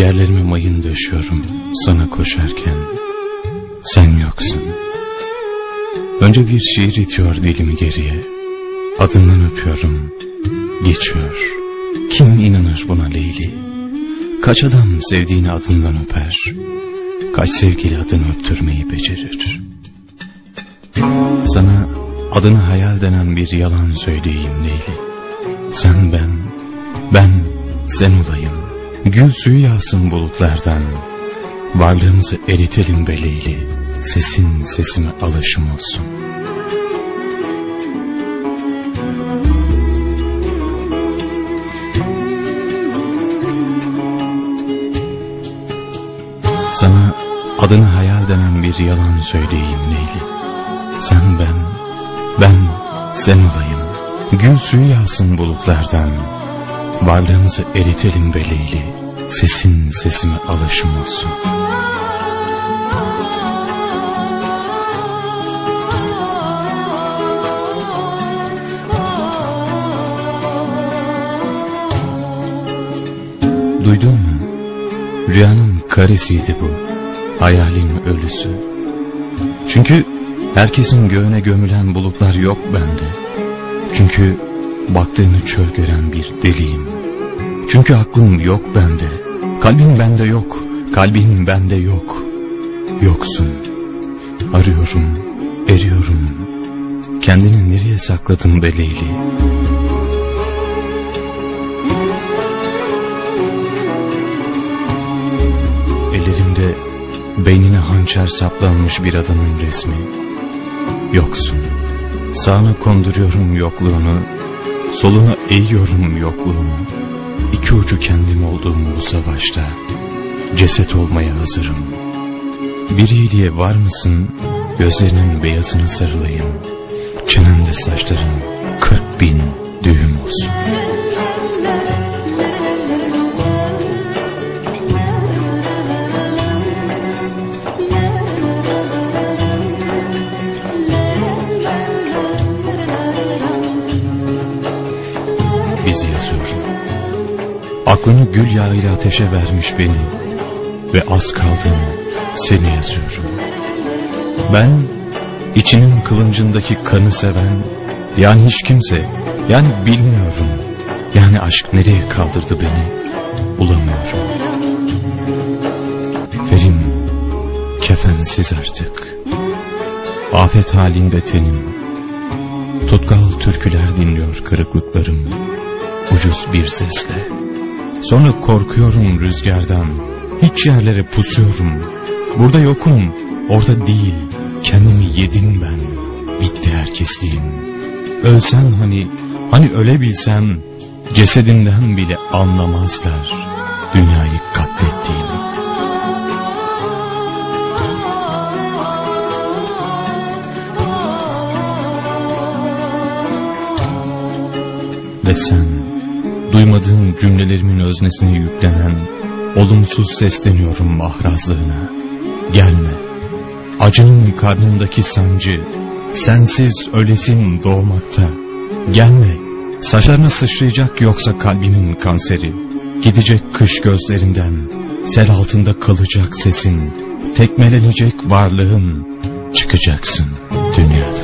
Ciğerlerime mayın döşüyorum sana koşarken. Sen yoksun. Önce bir şiir itiyor dilimi geriye. Adından öpüyorum. Geçiyor. Kim inanır buna Leyli? Kaç adam sevdiğini adından öper. Kaç sevgili adını öptürmeyi becerir. Sana adını hayal denen bir yalan söyleyeyim Leyli. Sen ben, ben sen olayım. Gül suyu yağsın bulutlardan. Varlığımızı eritelim be Leyli. Sesin sesime alışım olsun. Sana adını hayal denen bir yalan söyleyeyim Leyli. Sen ben, ben sen olayım. Gül suyu yağsın bulutlardan. Varlığımızı eritelim be Leyli. Sesin sesime alışım olsun. Duydun mu? Rüyanın karesiydi bu. Hayalin ölüsü. Çünkü herkesin göğüne gömülen bulutlar yok bende. Çünkü baktığını çöl gören bir deliyim. Çünkü aklım yok bende. Kalbin bende yok. Kalbin bende yok. Yoksun. Arıyorum, eriyorum. Kendini nereye sakladın be Leyli? Ellerimde beynine hançer saplanmış bir adamın resmi. Yoksun. Sağına konduruyorum yokluğunu, soluna eğiyorum yokluğunu. İki ucu kendim olduğum bu savaşta ceset olmaya hazırım. Bir iyiliğe var mısın? Gözlerinin beyazını sarılayım. Çenemde saçların kırk bin düğüm olsun. Bizi yazıyorum. Aklını gül yağıyla ateşe vermiş beni ve az kaldım seni yazıyorum. Ben içinin kılıncındaki kanı seven yani hiç kimse yani bilmiyorum yani aşk nereye kaldırdı beni bulamıyorum. Ferim kefensiz artık afet halinde tenim tutkal türküler dinliyor kırıklıklarım ucuz bir sesle. Sonra korkuyorum rüzgardan. Hiç yerlere pusuyorum. Burada yokum, orada değil. Kendimi yedim ben. Bitti herkesliğim. Ölsem hani, hani ölebilsem, cesedimden bile anlamazlar dünyayı katlettiğimi. Ve sen, duymadığım cümlelerimin öznesine yüklenen, olumsuz sesleniyorum mahrazlığına. Gelme, acının karnındaki sancı, sensiz ölesim doğmakta. Gelme, saçlarına sıçrayacak yoksa kalbimin kanseri. Gidecek kış gözlerinden, sel altında kalacak sesin, tekmelenecek varlığın, çıkacaksın dünyada.